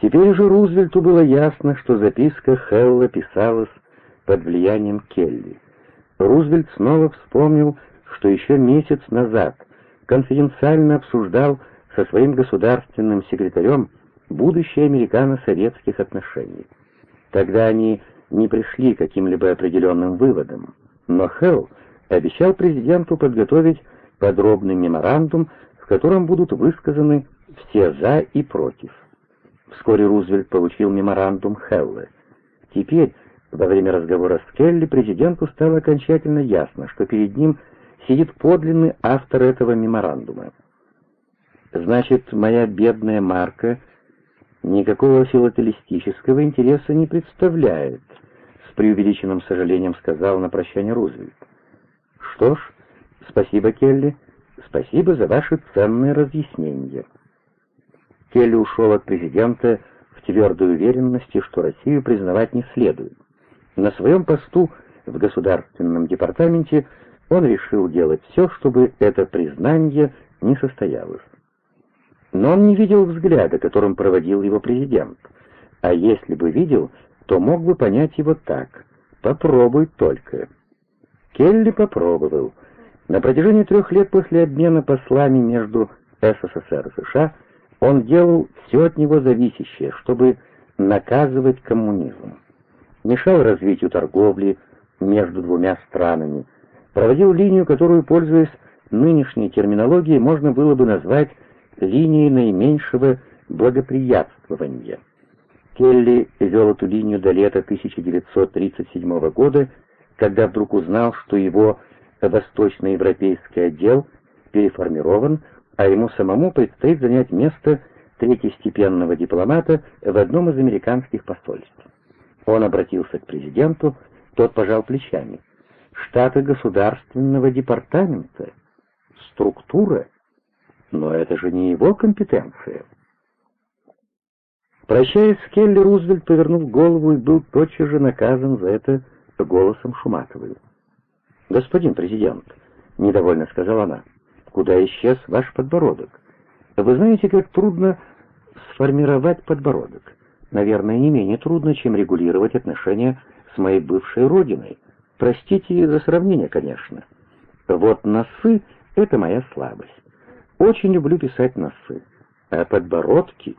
Теперь же Рузвельту было ясно, что записка Хелла писалась под влиянием Келли. Рузвельт снова вспомнил, что еще месяц назад конфиденциально обсуждал со своим государственным секретарем будущее американо-советских отношений. Тогда они не пришли к каким-либо определенным выводам, но Хелл обещал президенту подготовить подробный меморандум, в котором будут высказаны все «за» и «против». Вскоре Рузвельт получил меморандум Хеллы. Теперь, во время разговора с Келли, президенту стало окончательно ясно, что перед ним сидит подлинный автор этого меморандума. Значит, моя бедная Марка никакого филателистического интереса не представляет, с преувеличенным сожалением сказал на прощание Рузвельт. Что ж, спасибо, Келли, спасибо за ваши ценные разъяснения. Келли ушел от президента в твердой уверенности, что Россию признавать не следует. На своем посту в Государственном департаменте он решил делать все, чтобы это признание не состоялось. Но он не видел взгляда, которым проводил его президент. А если бы видел, то мог бы понять его так. «Попробуй только». Келли попробовал. На протяжении трех лет после обмена послами между СССР и США он делал все от него зависящее, чтобы наказывать коммунизм. Мешал развитию торговли между двумя странами, проводил линию, которую, пользуясь нынешней терминологией, можно было бы назвать линией наименьшего благоприятствования. Келли вел эту линию до лета 1937 года, когда вдруг узнал, что его восточноевропейский отдел переформирован, а ему самому предстоит занять место третьестепенного дипломата в одном из американских посольств. Он обратился к президенту, тот пожал плечами. Штаты государственного департамента, структура, но это же не его компетенция. Прощаясь с Келли, Рузвельт повернул голову и был тотчас же наказан за это голосом Шуматовой. «Господин президент», — недовольно сказала она, — «куда исчез ваш подбородок? Вы знаете, как трудно сформировать подбородок. Наверное, не менее трудно, чем регулировать отношения с моей бывшей родиной. Простите за сравнение, конечно. Вот носы — это моя слабость. Очень люблю писать носы. А подбородки...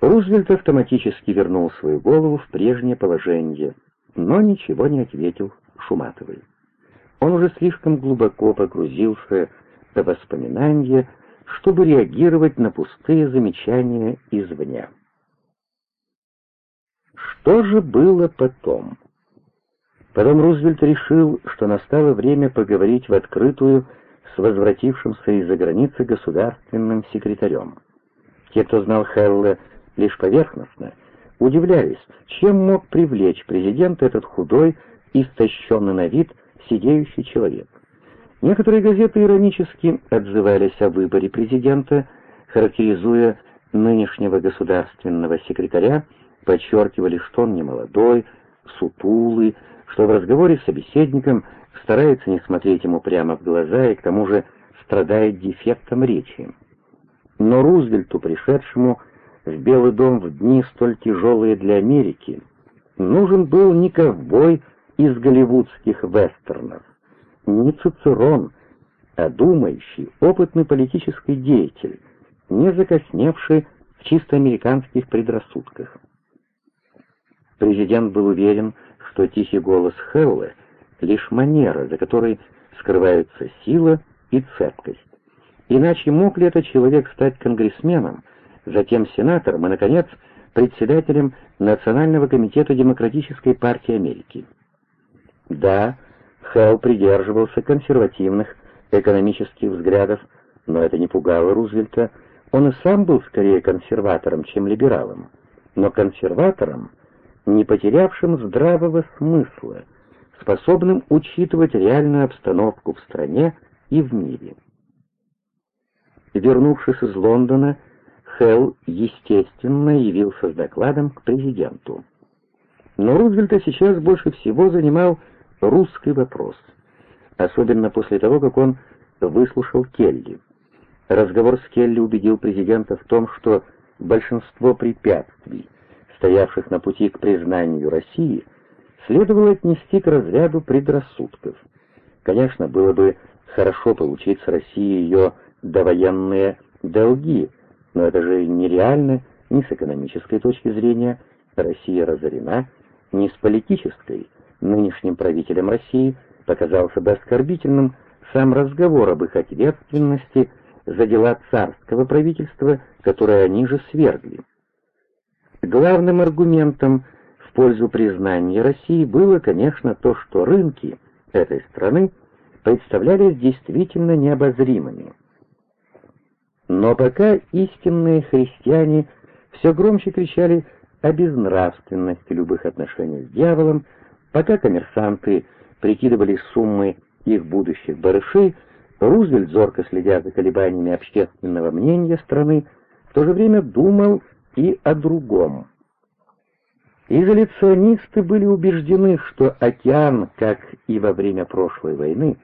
Рузвельт автоматически вернул свою голову в прежнее положение, но ничего не ответил Шуматовой. Он уже слишком глубоко погрузился в воспоминания, чтобы реагировать на пустые замечания извне. Что же было потом? Потом Рузвельт решил, что настало время поговорить в открытую с возвратившимся из-за границы государственным секретарем. Те, кто знал Хелла лишь поверхностно, удивлялись, чем мог привлечь президент этот худой, истощенный на вид, сидеющий человек. Некоторые газеты иронически отзывались о выборе президента, характеризуя нынешнего государственного секретаря, подчеркивали, что он не молодой, сутулый, что в разговоре с собеседником старается не смотреть ему прямо в глаза и к тому же страдает дефектом речи. Но Рузвельту, пришедшему в Белый дом в дни столь тяжелые для Америки, нужен был не ковбой из голливудских вестернов, не Цицерон, а думающий, опытный политический деятель, не закосневший в чисто американских предрассудках. Президент был уверен, что тихий голос Хеллы — лишь манера, за которой скрываются сила и цепкость. Иначе мог ли этот человек стать конгрессменом, затем сенатором и, наконец, председателем Национального комитета Демократической партии Америки? Да, Хелл придерживался консервативных экономических взглядов, но это не пугало Рузвельта. Он и сам был скорее консерватором, чем либералом. Но консерватором, не потерявшим здравого смысла, способным учитывать реальную обстановку в стране и в мире. Вернувшись из Лондона, Хелл, естественно, явился с докладом к президенту. Но Рузвельта сейчас больше всего занимал русский вопрос, особенно после того, как он выслушал Келли. Разговор с Келли убедил президента в том, что большинство препятствий, стоявших на пути к признанию России, следовало отнести к разряду предрассудков. Конечно, было бы хорошо получить с России ее довоенные долги, но это же нереально ни с экономической точки зрения, Россия разорена, ни с политической. Нынешним правителем России показался бы оскорбительным сам разговор об их ответственности за дела царского правительства, которое они же свергли. Главным аргументом в пользу признания России было, конечно, то, что рынки этой страны представлялись действительно необозримыми. Но пока истинные христиане все громче кричали о безнравственности любых отношений с дьяволом, пока коммерсанты прикидывали суммы их будущих барышей, Рузвельт, зорко следя за колебаниями общественного мнения страны, в то же время думал и о другом. Изоляционисты были убеждены, что океан, как и во время прошлой войны,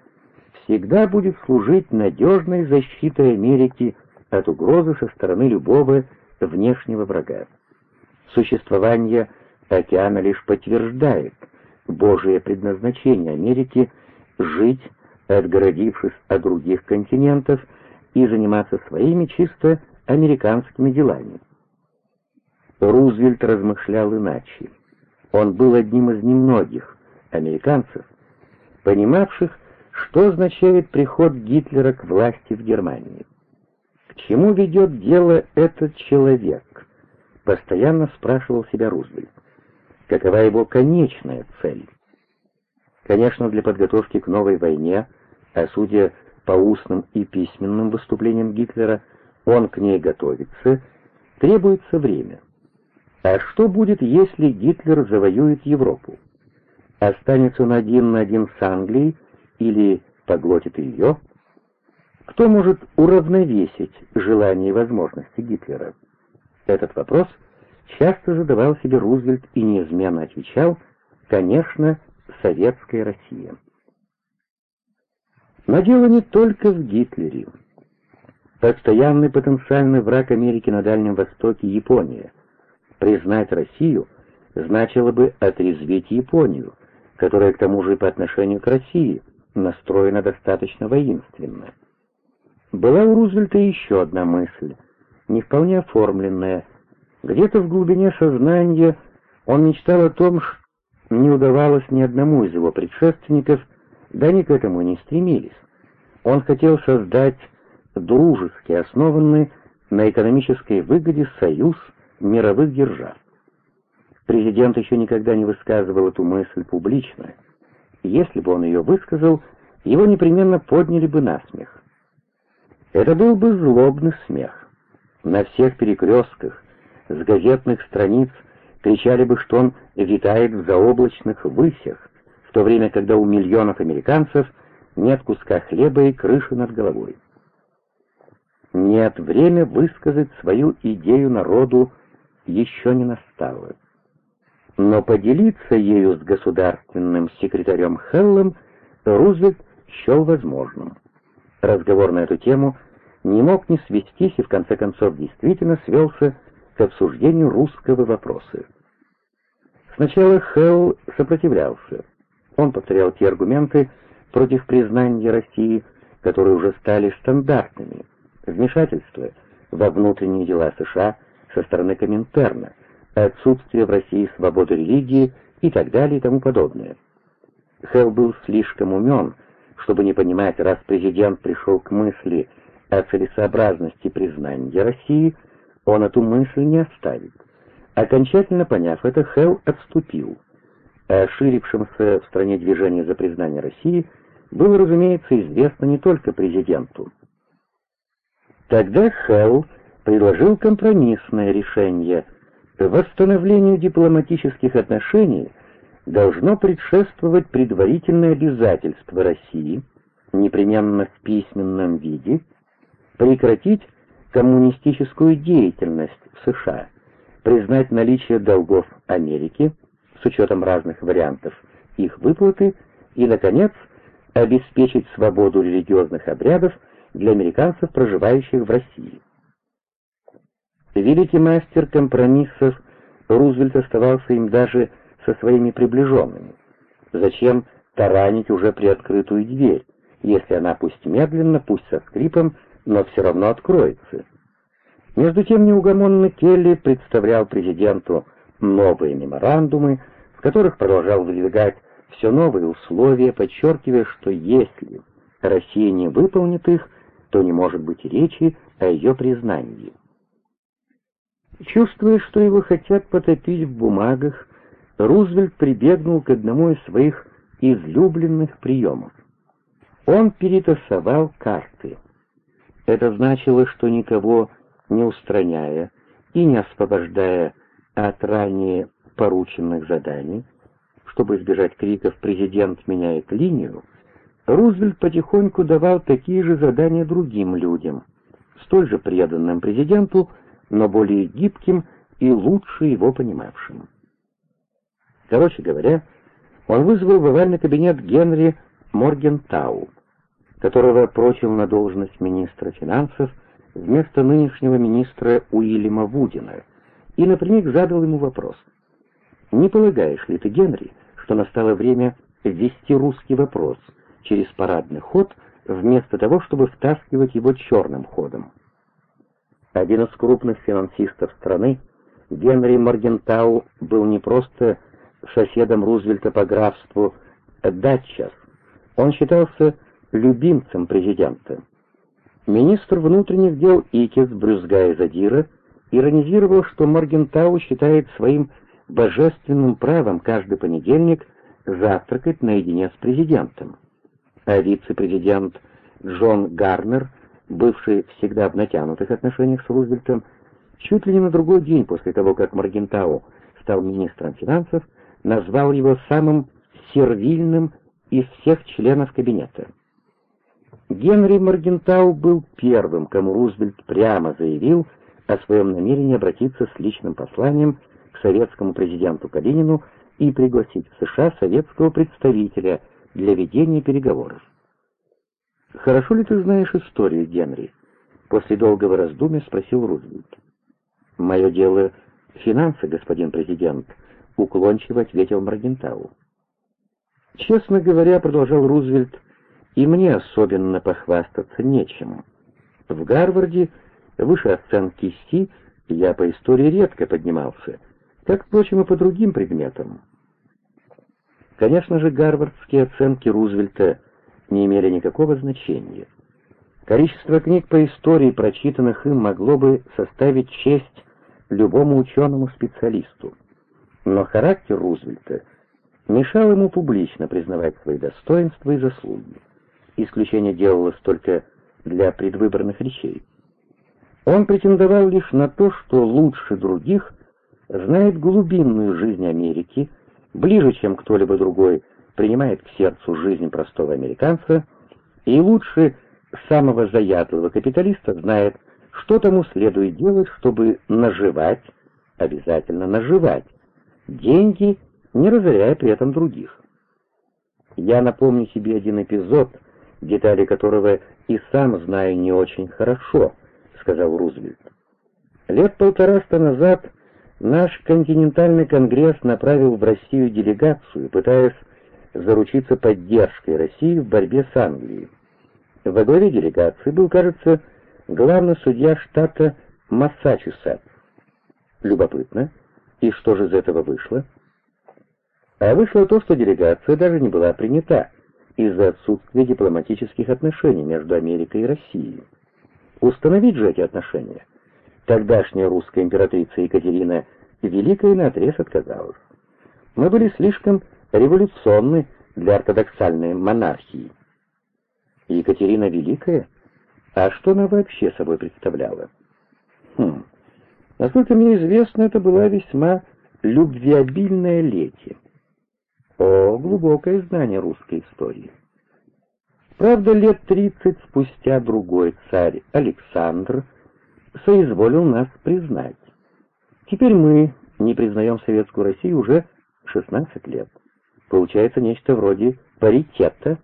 всегда будет служить надежной защитой Америки от угрозы со стороны любого внешнего врага. Существование океана лишь подтверждает Божие предназначение Америки жить, отгородившись от других континентов, и заниматься своими чисто американскими делами. Рузвельт размышлял иначе. Он был одним из немногих американцев, понимавших, что означает приход Гитлера к власти в Германии. К чему ведет дело этот человек? Постоянно спрашивал себя Рузвельт. Какова его конечная цель? Конечно, для подготовки к новой войне, а судя по устным и письменным выступлениям Гитлера, он к ней готовится, требуется время. А что будет, если Гитлер завоюет Европу? Останется он один на один с Англией или поглотит ее? Кто может уравновесить желания и возможности Гитлера? Этот вопрос часто задавал себе Рузвельт и неизменно отвечал, конечно, советская Россия. Но дело не только в Гитлере. Постоянный потенциальный враг Америки на Дальнем Востоке — Япония. Признать Россию значило бы отрезвить Японию, которая к тому же по отношению к России настроена достаточно воинственно. Была у Рузвельта еще одна мысль, не вполне оформленная. Где-то в глубине сознания он мечтал о том, что не удавалось ни одному из его предшественников, да они к этому не стремились. Он хотел создать дружески основанный на экономической выгоде союз мировых держав. Президент еще никогда не высказывал эту мысль публично. Если бы он ее высказал, его непременно подняли бы на смех. Это был бы злобный смех. На всех перекрестках, с газетных страниц кричали бы, что он витает в заоблачных высях, в то время, когда у миллионов американцев нет куска хлеба и крыши над головой. Нет, время высказать свою идею народу еще не настало. Но поделиться ею с государственным секретарем Хеллом Рузвельт счел возможным. Разговор на эту тему не мог не свестись и в конце концов действительно свелся к обсуждению русского вопроса. Сначала Хелл сопротивлялся. Он повторял те аргументы против признания России, которые уже стали стандартными. Вмешательство во внутренние дела США со стороны Коминтерна, отсутствие в России свободы религии и так далее и тому подобное. Хелл был слишком умен, чтобы не понимать, раз президент пришел к мысли о целесообразности признания России, он эту мысль не оставит. Окончательно поняв это, Хелл отступил. О ширившемся в стране движении за признание России было, разумеется, известно не только президенту. Тогда Хелл предложил компромиссное решение. Восстановлению дипломатических отношений должно предшествовать предварительное обязательство России, непременно в письменном виде, прекратить коммунистическую деятельность в США, признать наличие долгов Америки с учетом разных вариантов их выплаты и, наконец, обеспечить свободу религиозных обрядов для американцев, проживающих в России. Великий мастер компромиссов Рузвельт оставался им даже со своими приближенными. Зачем таранить уже приоткрытую дверь, если она пусть медленно, пусть со скрипом, но все равно откроется? Между тем неугомонный Келли представлял президенту новые меморандумы, в которых продолжал выдвигать все новые условия, подчеркивая, что если Россия не выполнит их, то не может быть речи о ее признании. Чувствуя, что его хотят потопить в бумагах, Рузвельт прибегнул к одному из своих излюбленных приемов. Он перетасовал карты. Это значило, что никого не устраняя и не освобождая от ранее порученных заданий, чтобы избежать криков «президент меняет линию», Рузвельт потихоньку давал такие же задания другим людям, столь же преданным президенту, но более гибким и лучше его понимавшим. Короче говоря, он вызвал в овальный кабинет Генри Моргентау, которого прочил на должность министра финансов вместо нынешнего министра Уильяма Вудина, и напрямик задал ему вопрос. «Не полагаешь ли ты, Генри, что настало время ввести русский вопрос через парадный ход, вместо того, чтобы втаскивать его черным ходом?» Один из крупных финансистов страны, Генри Моргентау, был не просто соседом Рузвельта по графству Датчас, он считался любимцем президента. Министр внутренних дел Икис, брюзгая задира, иронизировал, что Моргентау считает своим божественным правом каждый понедельник завтракать наедине с президентом. А вице-президент Джон Гарнер, бывший всегда в натянутых отношениях с Рузвельтом, чуть ли не на другой день после того, как Моргентау стал министром финансов, назвал его самым сервильным из всех членов кабинета. Генри Моргентау был первым, кому Рузвельт прямо заявил о своем намерении обратиться с личным посланием к советскому президенту Калинину и пригласить в США советского представителя для ведения переговоров. «Хорошо ли ты знаешь историю, Генри?» После долгого раздумья спросил Рузвельт. «Мое дело — финансы, господин президент», — уклончиво ответил Моргентау. «Честно говоря, — продолжал Рузвельт, — и мне особенно похвастаться нечем. В Гарварде выше оценки Си я по истории редко поднимался, как, впрочем, и по другим предметам. Конечно же, гарвардские оценки Рузвельта не имели никакого значения. Количество книг по истории, прочитанных им, могло бы составить честь любому ученому-специалисту. Но характер Рузвельта мешал ему публично признавать свои достоинства и заслуги. Исключение делалось только для предвыборных речей. Он претендовал лишь на то, что лучше других знает глубинную жизнь Америки, ближе, чем кто-либо другой, принимает к сердцу жизнь простого американца, и лучше самого заядлого капиталиста знает, что тому следует делать, чтобы наживать, обязательно наживать, деньги, не разоряя при этом других. Я напомню себе один эпизод, детали которого и сам знаю не очень хорошо, сказал Рузвельт. Лет полтораста назад наш континентальный конгресс направил в Россию делегацию, пытаясь заручиться поддержкой России в борьбе с Англией. Во главе делегации был, кажется, главный судья штата Массачусетс. Любопытно, и что же из этого вышло? А вышло то, что делегация даже не была принята из-за отсутствия дипломатических отношений между Америкой и Россией. Установить же эти отношения тогдашняя русская императрица Екатерина Великая наотрез отказалась. Мы были слишком революционны для ортодоксальной монархии. Екатерина Великая? А что она вообще собой представляла? Хм, Насколько мне известно, это была весьма любвеобильная лети. О, глубокое знание русской истории. Правда, лет тридцать спустя другой царь Александр соизволил нас признать. Теперь мы не признаем Советскую Россию уже 16 лет. Получается нечто вроде паритета.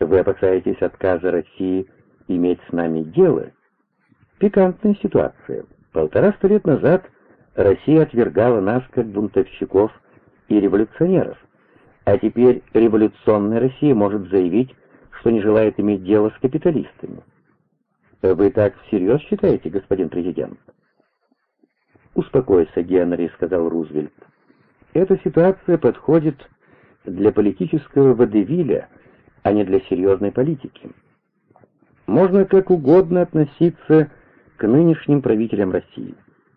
Вы опасаетесь отказа России иметь с нами дело? Пикантная ситуация. Полтораста лет назад Россия отвергала нас как бунтовщиков и революционеров, а теперь революционная Россия может заявить, что не желает иметь дело с капиталистами. Вы так всерьез считаете, господин президент? «Успокойся, Генри», — сказал Рузвельт. «Эта ситуация подходит для политического водевиля, а не для серьезной политики. Можно как угодно относиться к нынешним правителям России,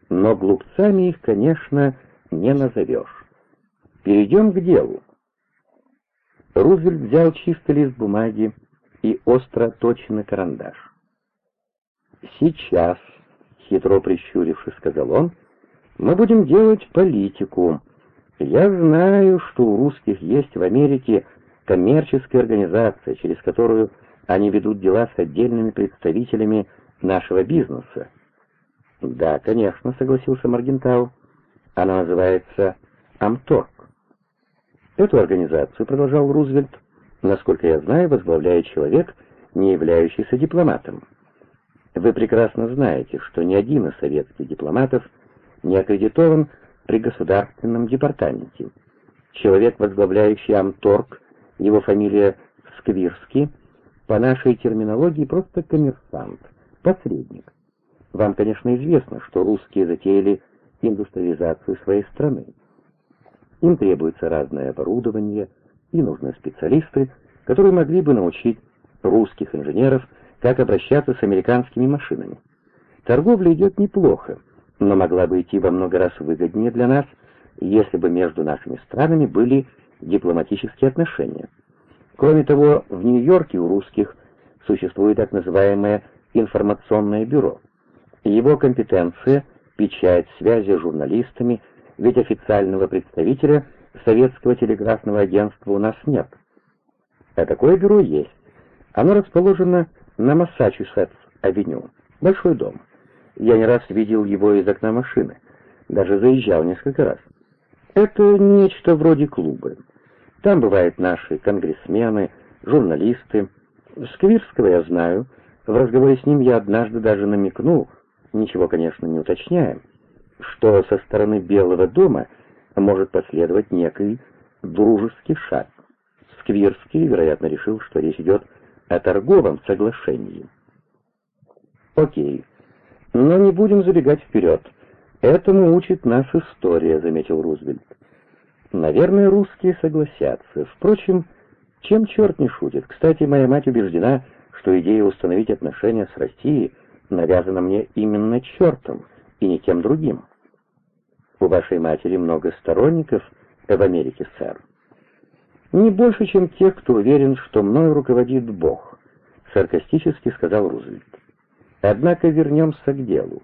но глупцами их, конечно, не назовешь. Перейдем к делу. Рузвельт взял чистый лист бумаги и остро точенный карандаш. «Сейчас», — хитро прищурившись, сказал он, — «мы будем делать политику. Я знаю, что у русских есть в Америке коммерческая организация, через которую они ведут дела с отдельными представителями нашего бизнеса». «Да, конечно», — согласился Маргентау. «Она называется Амторг». Эту организацию, продолжал Рузвельт, насколько я знаю, возглавляет человек, не являющийся дипломатом. Вы прекрасно знаете, что ни один из советских дипломатов не аккредитован при государственном департаменте. Человек, возглавляющий Амторг, его фамилия Сквирский, по нашей терминологии просто коммерсант, посредник. Вам, конечно, известно, что русские затеяли индустриализацию своей страны. Им требуется разное оборудование, и нужны специалисты, которые могли бы научить русских инженеров, как обращаться с американскими машинами. Торговля идет неплохо, но могла бы идти во много раз выгоднее для нас, если бы между нашими странами были дипломатические отношения. Кроме того, в Нью-Йорке у русских существует так называемое информационное бюро. Его компетенция – печать, связи с журналистами – ведь официального представителя советского телеграфного агентства у нас нет. А такое бюро есть. Оно расположено на Массачусетс-авеню. Большой дом. Я не раз видел его из окна машины. Даже заезжал несколько раз. Это нечто вроде клуба. Там бывают наши конгрессмены, журналисты. Сквирского я знаю. В разговоре с ним я однажды даже намекнул, ничего, конечно, не уточняя, что со стороны Белого дома может последовать некий дружеский шаг. Сквирский, вероятно, решил, что речь идет о торговом соглашении. Окей, но не будем забегать вперед. Этому учит нас история, заметил Рузвельт. Наверное, русские согласятся. Впрочем, чем черт не шутит. Кстати, моя мать убеждена, что идея установить отношения с Россией навязана мне именно чертом, и не тем другим. У вашей матери много сторонников в Америке, сэр. Не больше, чем тех, кто уверен, что мною руководит Бог, саркастически сказал Рузвельт. Однако вернемся к делу.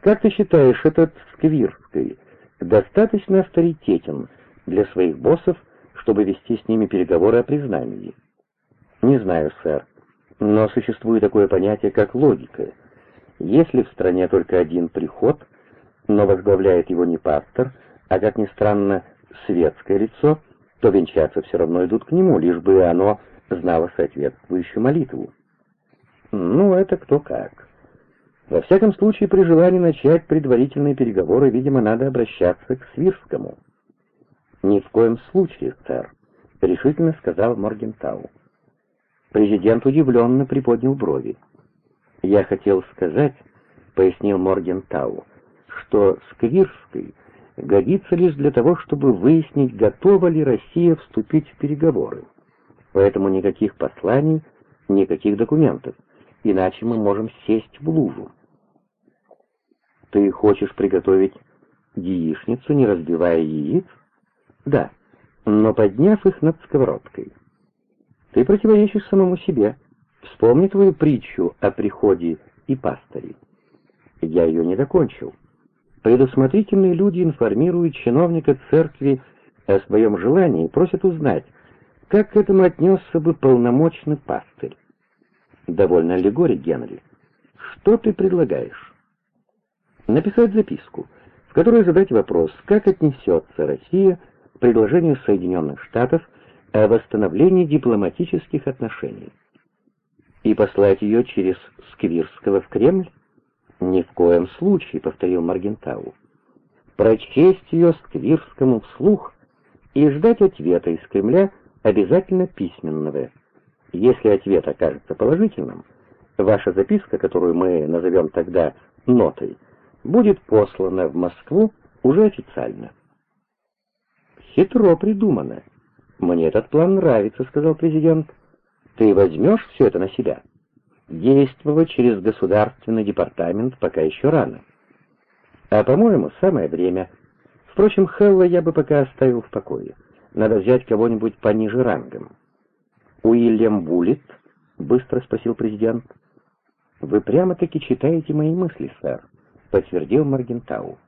Как ты считаешь, этот Сквирский достаточно авторитетен для своих боссов, чтобы вести с ними переговоры о признании? Не знаю, сэр, но существует такое понятие, как логика — если в стране только один приход, но возглавляет его не пастор, а, как ни странно, светское лицо, то венчаться все равно идут к нему, лишь бы оно знало соответствующую молитву. Ну, это кто как. Во всяком случае, при желании начать предварительные переговоры, видимо, надо обращаться к Свирскому. «Ни в коем случае, сэр», — решительно сказал Моргентау. Президент удивленно приподнял брови. «Я хотел сказать, — пояснил Моргентау, — что Сквирской годится лишь для того, чтобы выяснить, готова ли Россия вступить в переговоры. Поэтому никаких посланий, никаких документов, иначе мы можем сесть в лужу. Ты хочешь приготовить яичницу, не разбивая яиц? Да, но подняв их над сковородкой. Ты противоречишь самому себе. Вспомни твою притчу о приходе и пастыре. Я ее не докончил. Предусмотрительные люди информируют чиновника церкви о своем желании и просят узнать, как к этому отнесся бы полномочный пастырь. Довольно аллегорий, Генри. Что ты предлагаешь? Написать записку, в которой задать вопрос, как отнесется Россия к предложению Соединенных Штатов о восстановлении дипломатических отношений и послать ее через Сквирского в Кремль? «Ни в коем случае», — повторил Маргентау. «Прочесть ее Сквирскому вслух и ждать ответа из Кремля обязательно письменного. Если ответ окажется положительным, ваша записка, которую мы назовем тогда нотой, будет послана в Москву уже официально. Хитро придумано. Мне этот план нравится, сказал президент. Ты возьмешь все это на себя? Действовать через государственный департамент пока еще рано. А, по-моему, самое время. Впрочем, Хелла я бы пока оставил в покое. Надо взять кого-нибудь пониже рангом. «Уильям Буллет?» — быстро спросил президент. «Вы прямо-таки читаете мои мысли, сэр», — подтвердил Маргентау.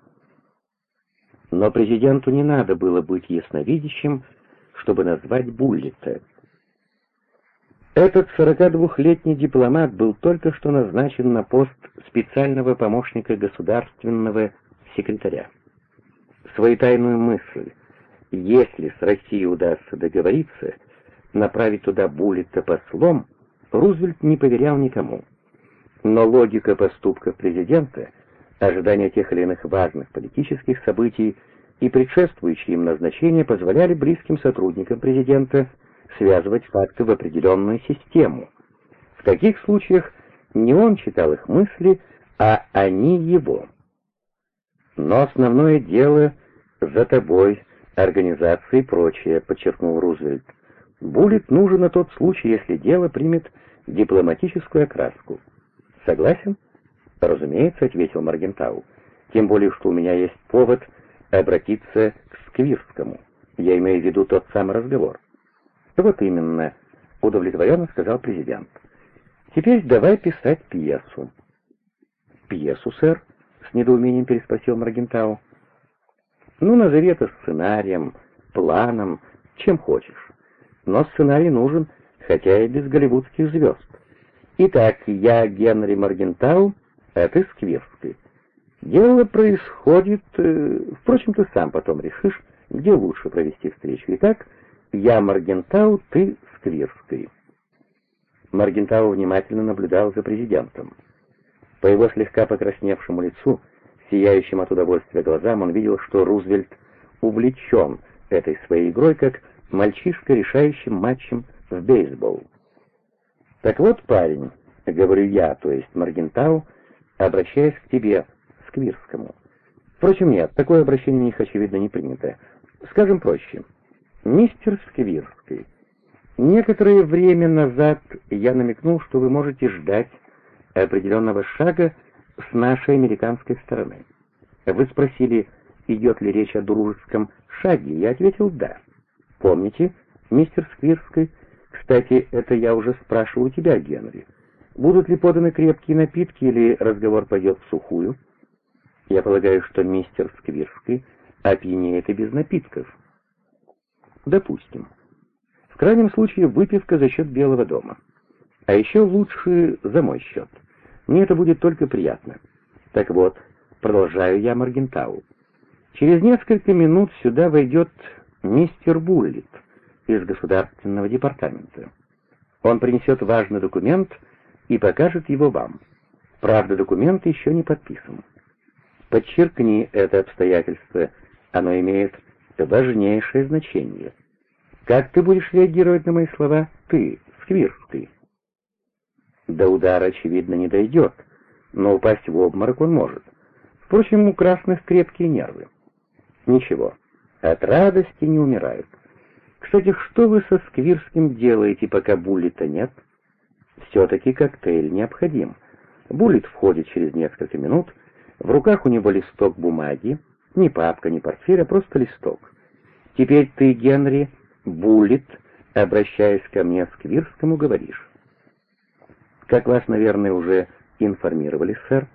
Но президенту не надо было быть ясновидящим, чтобы назвать Буллета. Этот 42-летний дипломат был только что назначен на пост специального помощника государственного секретаря. Свою тайную мысль, если с Россией удастся договориться, направить туда Буллета послом, Рузвельт не поверял никому. Но логика поступков президента, ожидания тех или иных важных политических событий и предшествующие им назначения позволяли близким сотрудникам президента связывать факты в определенную систему. В таких случаях не он читал их мысли, а они его. Но основное дело за тобой, организация и прочее, подчеркнул Рузвельт. Буллет нужен на тот случай, если дело примет дипломатическую окраску. Согласен? Разумеется, ответил Маргентау. Тем более, что у меня есть повод обратиться к Сквирскому. Я имею в виду тот самый разговор. Вот именно, удовлетворенно сказал президент. Теперь давай писать пьесу. Пьесу, сэр? С недоумением переспросил Маргентау. Ну, назови это сценарием, планом, чем хочешь. Но сценарий нужен, хотя и без голливудских звезд. Итак, я Генри Маргентау, а ты Сквирский. Дело происходит... Э, впрочем, ты сам потом решишь, где лучше провести встречу. Итак, я Маргентау, ты Сквирский. Маргентау внимательно наблюдал за президентом. По его слегка покрасневшему лицу, сияющим от удовольствия глазам, он видел, что Рузвельт увлечен этой своей игрой, как мальчишка, решающим матчем в бейсбол. «Так вот, парень», — говорю я, то есть Маргентау, обращаясь к тебе, Сквирскому. Впрочем, нет, такое обращение у них, очевидно, не принято. Скажем проще. Мистер Сквирский, некоторое время назад я намекнул, что вы можете ждать определенного шага с нашей американской стороны. Вы спросили, идет ли речь о дружеском шаге, я ответил «да». Помните, мистер Сквирский? Кстати, это я уже спрашиваю тебя, Генри. Будут ли поданы крепкие напитки или разговор пойдет в сухую? Я полагаю, что мистер Сквирский опьянеет и без напитков. Допустим. В крайнем случае выпивка за счет Белого дома. А еще лучше за мой счет. Мне это будет только приятно. Так вот, продолжаю я Маргентау. Через несколько минут сюда войдет мистер Буллит из Государственного департамента. Он принесет важный документ и покажет его вам. Правда, документ еще не подписан. Подчеркни это обстоятельство, оно имеет важнейшее значение. Как ты будешь реагировать на мои слова? Ты, Сквирский. До удара, очевидно, не дойдет, но упасть в обморок он может. Впрочем, у красных крепкие нервы. Ничего, от радости не умирают. Кстати, что вы со Сквирским делаете, пока Буллита нет? Все-таки коктейль необходим. Буллит входит через несколько минут, в руках у него листок бумаги, не папка, не портфель, а просто листок. Теперь ты, Генри, Буллит, обращаясь ко мне Сквирскому, говоришь. Как вас, наверное, уже информировали, сэр,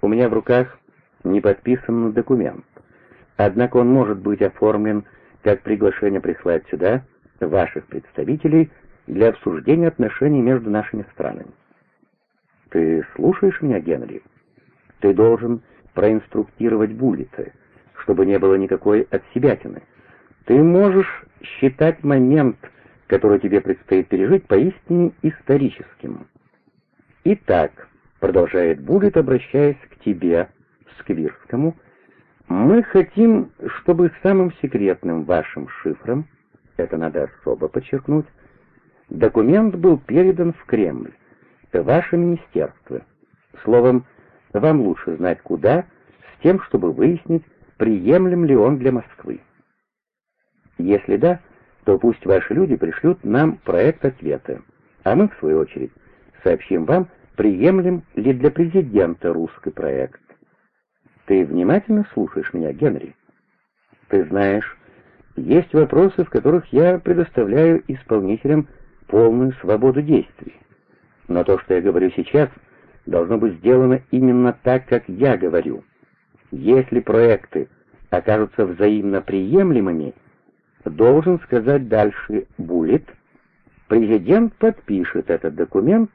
у меня в руках не подписан документ. Однако он может быть оформлен как приглашение прислать сюда ваших представителей для обсуждения отношений между нашими странами. Ты слушаешь меня, Генри? Ты должен проинструктировать Буллита, чтобы не было никакой отсебятины. Ты можешь считать момент, который тебе предстоит пережить, поистине историческим. Итак, продолжает Буллет, обращаясь к тебе, Сквирскому, мы хотим, чтобы самым секретным вашим шифром, это надо особо подчеркнуть, документ был передан в Кремль, ваше министерство. Словом, вам лучше знать куда, с тем, чтобы выяснить, приемлем ли он для Москвы. Если да, то пусть ваши люди пришлют нам проект ответа, а мы, в свою очередь, сообщим вам, приемлем ли для президента русский проект. Ты внимательно слушаешь меня, Генри? Ты знаешь, есть вопросы, в которых я предоставляю исполнителям полную свободу действий. Но то, что я говорю сейчас, должно быть сделано именно так, как я говорю. Если проекты окажутся взаимно приемлемыми, должен сказать дальше Буллет, президент подпишет этот документ,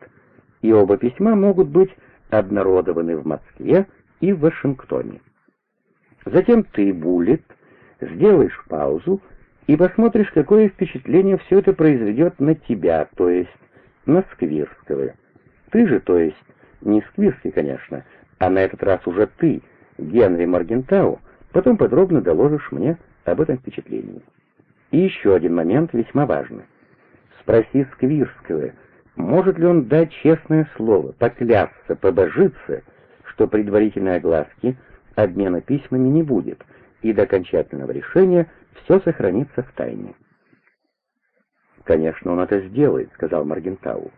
и оба письма могут быть обнародованы в Москве и в Вашингтоне. Затем ты, Буллет, сделаешь паузу и посмотришь, какое впечатление все это произведет на тебя, то есть на Сквирского. Ты же, то есть, не Сквирский, конечно, а на этот раз уже ты, Генри Маргентау, потом подробно доложишь мне об этом впечатлении. И еще один момент весьма важный. Спроси Сквирского, может ли он дать честное слово, поклясться, побожиться, что предварительной огласки обмена письмами не будет, и до окончательного решения все сохранится в тайне. «Конечно, он это сделает», — сказал Маргентау.